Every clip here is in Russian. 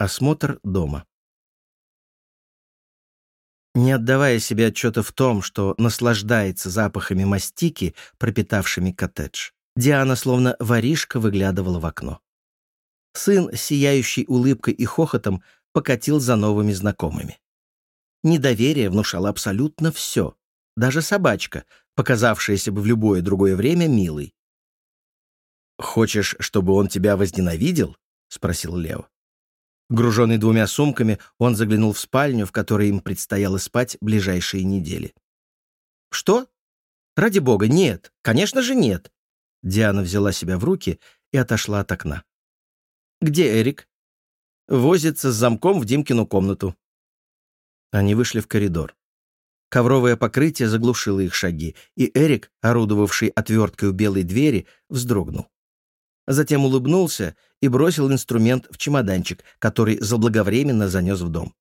Осмотр дома. Не отдавая себе отчета в том, что наслаждается запахами мастики, пропитавшими коттедж, Диана, словно воришка, выглядывала в окно. Сын, сияющий улыбкой и хохотом, покатил за новыми знакомыми. Недоверие внушало абсолютно все, даже собачка, показавшаяся бы в любое другое время милой. «Хочешь, чтобы он тебя возненавидел?» — спросил Лео. Груженный двумя сумками, он заглянул в спальню, в которой им предстояло спать ближайшие недели. «Что? Ради бога, нет. Конечно же, нет». Диана взяла себя в руки и отошла от окна. «Где Эрик?» «Возится с замком в Димкину комнату». Они вышли в коридор. Ковровое покрытие заглушило их шаги, и Эрик, орудовавший отверткой у белой двери, вздрогнул затем улыбнулся и бросил инструмент в чемоданчик, который заблаговременно занес в дом.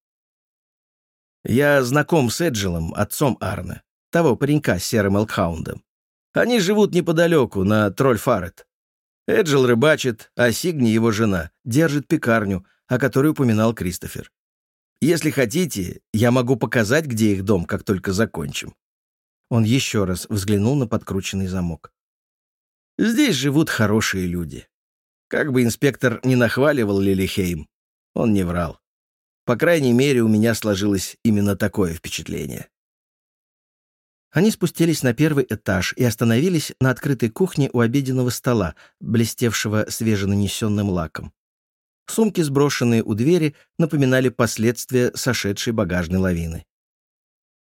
«Я знаком с Эджелом, отцом Арна, того паренька с серым элкхаундом. Они живут неподалеку, на Тролльфарет. Эджел рыбачит, а Сигни, его жена, держит пекарню, о которой упоминал Кристофер. Если хотите, я могу показать, где их дом, как только закончим». Он еще раз взглянул на подкрученный замок. Здесь живут хорошие люди. Как бы инспектор не нахваливал Лилихейм, он не врал. По крайней мере, у меня сложилось именно такое впечатление. Они спустились на первый этаж и остановились на открытой кухне у обеденного стола, блестевшего свеженанесенным лаком. Сумки, сброшенные у двери, напоминали последствия сошедшей багажной лавины.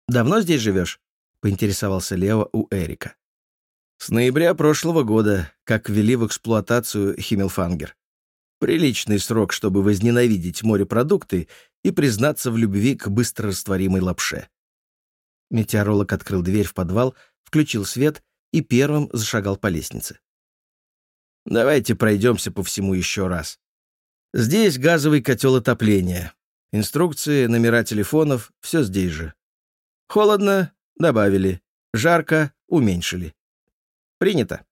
«Давно здесь живешь?» — поинтересовался Лео у Эрика. С ноября прошлого года, как ввели в эксплуатацию Химмелфангер. Приличный срок, чтобы возненавидеть морепродукты и признаться в любви к быстрорастворимой лапше. Метеоролог открыл дверь в подвал, включил свет и первым зашагал по лестнице. Давайте пройдемся по всему еще раз. Здесь газовый котел отопления. Инструкции, номера телефонов — все здесь же. Холодно — добавили. Жарко — уменьшили. Принято.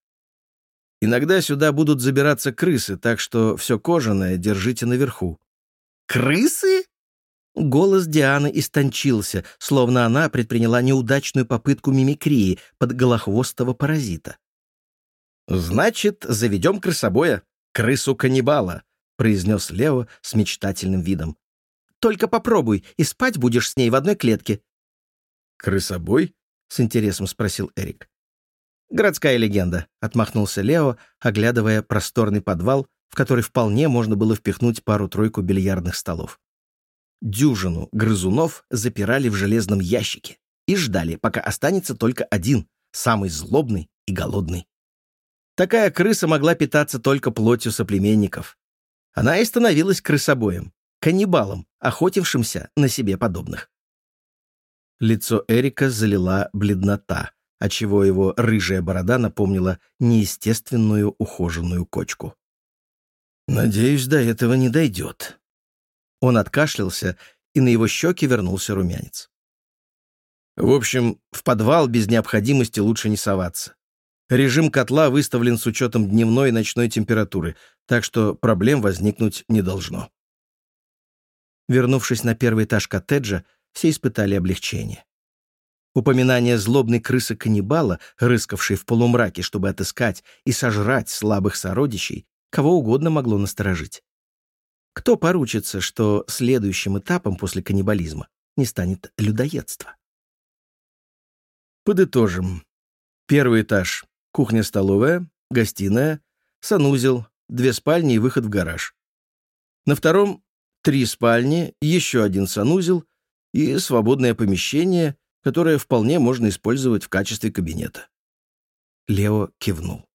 Иногда сюда будут забираться крысы, так что все кожаное держите наверху. Крысы? Голос Дианы истончился, словно она предприняла неудачную попытку мимикрии под голохвостого паразита. «Значит, заведем крысобоя, крысу-каннибала», — произнес Лео с мечтательным видом. «Только попробуй, и спать будешь с ней в одной клетке». «Крысобой?» — с интересом спросил Эрик. «Городская легенда», — отмахнулся Лео, оглядывая просторный подвал, в который вполне можно было впихнуть пару-тройку бильярдных столов. Дюжину грызунов запирали в железном ящике и ждали, пока останется только один, самый злобный и голодный. Такая крыса могла питаться только плотью соплеменников. Она и становилась крысобоем, каннибалом, охотившимся на себе подобных. Лицо Эрика залила бледнота, отчего его рыжая борода напомнила неестественную ухоженную кочку. «Надеюсь, до этого не дойдет». Он откашлялся, и на его щеки вернулся румянец. «В общем, в подвал без необходимости лучше не соваться. Режим котла выставлен с учетом дневной и ночной температуры, так что проблем возникнуть не должно». Вернувшись на первый этаж коттеджа, все испытали облегчение. Упоминание злобной крысы-каннибала, рыскавшей в полумраке, чтобы отыскать и сожрать слабых сородичей, кого угодно могло насторожить. Кто поручится, что следующим этапом после каннибализма не станет людоедство? Подытожим. Первый этаж — кухня-столовая, гостиная, санузел, две спальни и выход в гараж. На втором — три спальни, еще один санузел и свободное помещение, которое вполне можно использовать в качестве кабинета. Лео кивнул.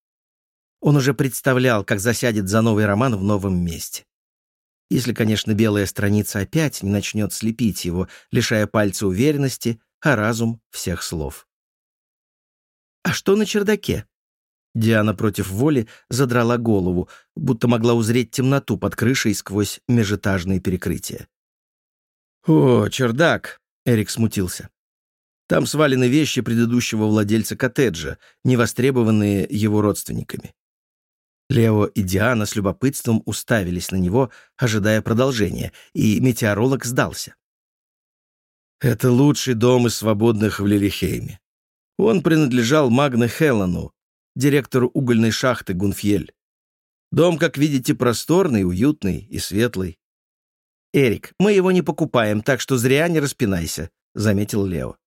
Он уже представлял, как засядет за новый роман в новом месте. Если, конечно, белая страница опять не начнет слепить его, лишая пальца уверенности, а разум — всех слов. «А что на чердаке?» Диана против воли задрала голову, будто могла узреть темноту под крышей сквозь межэтажные перекрытия. «О, чердак!» — Эрик смутился. Там свалены вещи предыдущего владельца коттеджа, не востребованные его родственниками. Лео и Диана с любопытством уставились на него, ожидая продолжения, и метеоролог сдался. «Это лучший дом из свободных в Лилихейме. Он принадлежал Магне Хеллану, директору угольной шахты Гунфьель. Дом, как видите, просторный, уютный и светлый. «Эрик, мы его не покупаем, так что зря не распинайся», — заметил Лео.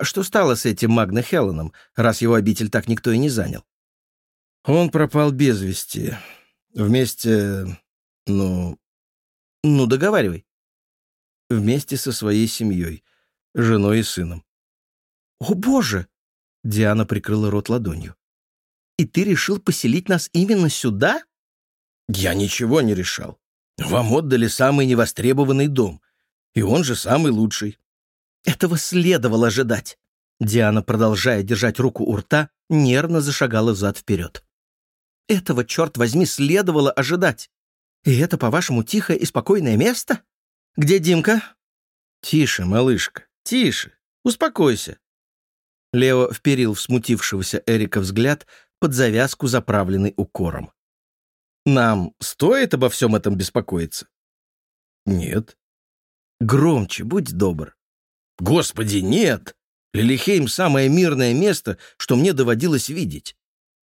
«Что стало с этим Магне Хелланом, раз его обитель так никто и не занял?» Он пропал без вести. Вместе... ну... Ну, договаривай. Вместе со своей семьей, женой и сыном. «О, Боже!» — Диана прикрыла рот ладонью. «И ты решил поселить нас именно сюда?» «Я ничего не решал. Вам отдали самый невостребованный дом, и он же самый лучший». «Этого следовало ожидать». Диана, продолжая держать руку у рта, нервно зашагала взад-вперед. Этого, черт возьми, следовало ожидать. И это, по-вашему, тихое и спокойное место? Где Димка?» «Тише, малышка, тише. Успокойся». Лео вперил в смутившегося Эрика взгляд под завязку, заправленный укором. «Нам стоит обо всем этом беспокоиться?» «Нет». «Громче, будь добр». «Господи, нет! Лилихейм — самое мирное место, что мне доводилось видеть.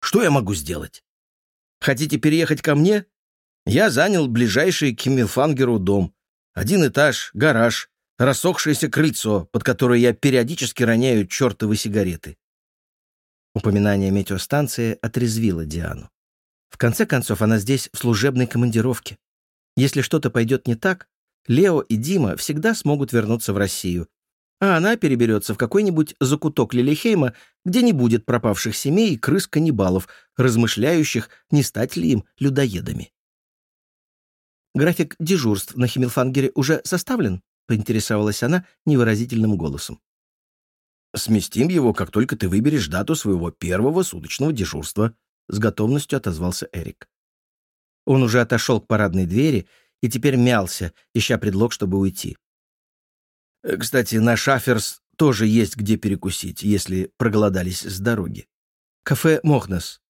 Что я могу сделать? Хотите переехать ко мне? Я занял ближайший к Химмелфангеру дом. Один этаж, гараж, рассохшееся крыльцо, под которое я периодически роняю чертовы сигареты. Упоминание метеостанции отрезвило Диану. В конце концов, она здесь в служебной командировке. Если что-то пойдет не так, Лео и Дима всегда смогут вернуться в Россию, а она переберется в какой-нибудь закуток Лилихейма, где не будет пропавших семей и крыс-каннибалов, размышляющих, не стать ли им людоедами. «График дежурств на Химмелфангере уже составлен?» — поинтересовалась она невыразительным голосом. «Сместим его, как только ты выберешь дату своего первого суточного дежурства», — с готовностью отозвался Эрик. Он уже отошел к парадной двери и теперь мялся, ища предлог, чтобы уйти. Э, кстати, на Шаферс тоже есть где перекусить, если проголодались с дороги. Кафе Мохнес.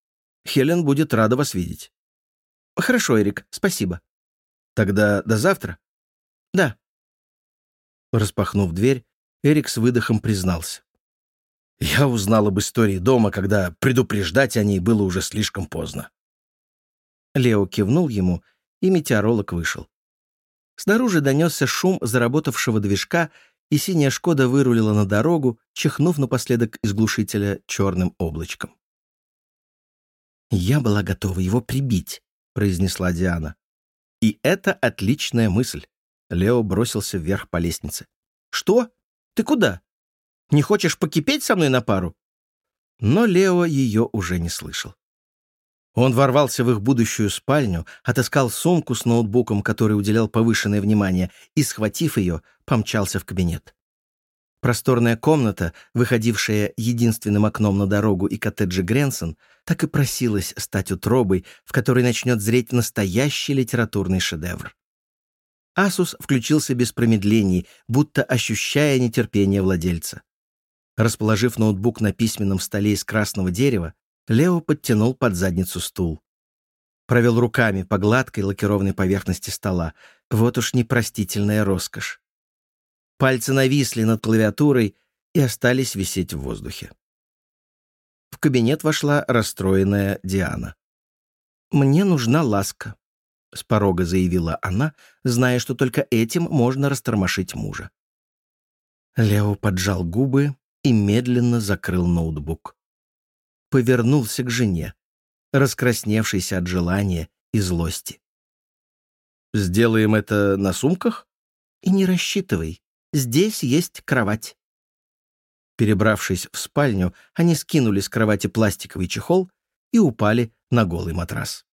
Хелен будет рада вас видеть. Хорошо, Эрик, спасибо. Тогда до завтра? Да. Распахнув дверь, Эрик с выдохом признался. Я узнал об истории дома, когда предупреждать о ней было уже слишком поздно. Лео кивнул ему, и метеоролог вышел. Снаружи донесся шум заработавшего движка, и синяя «Шкода» вырулила на дорогу, чихнув напоследок из глушителя черным облачком. «Я была готова его прибить», — произнесла Диана. «И это отличная мысль». Лео бросился вверх по лестнице. «Что? Ты куда? Не хочешь покипеть со мной на пару?» Но Лео ее уже не слышал. Он ворвался в их будущую спальню, отыскал сумку с ноутбуком, который уделял повышенное внимание, и, схватив ее, помчался в кабинет. Просторная комната, выходившая единственным окном на дорогу и коттеджи Гренсон, так и просилась стать утробой, в которой начнет зреть настоящий литературный шедевр. Асус включился без промедлений, будто ощущая нетерпение владельца. Расположив ноутбук на письменном столе из красного дерева, Лео подтянул под задницу стул. Провел руками по гладкой лакированной поверхности стола. Вот уж непростительная роскошь. Пальцы нависли над клавиатурой и остались висеть в воздухе. В кабинет вошла расстроенная Диана. «Мне нужна ласка», — с порога заявила она, зная, что только этим можно растормошить мужа. Лео поджал губы и медленно закрыл ноутбук повернулся к жене, раскрасневшийся от желания и злости. «Сделаем это на сумках?» «И не рассчитывай. Здесь есть кровать». Перебравшись в спальню, они скинули с кровати пластиковый чехол и упали на голый матрас.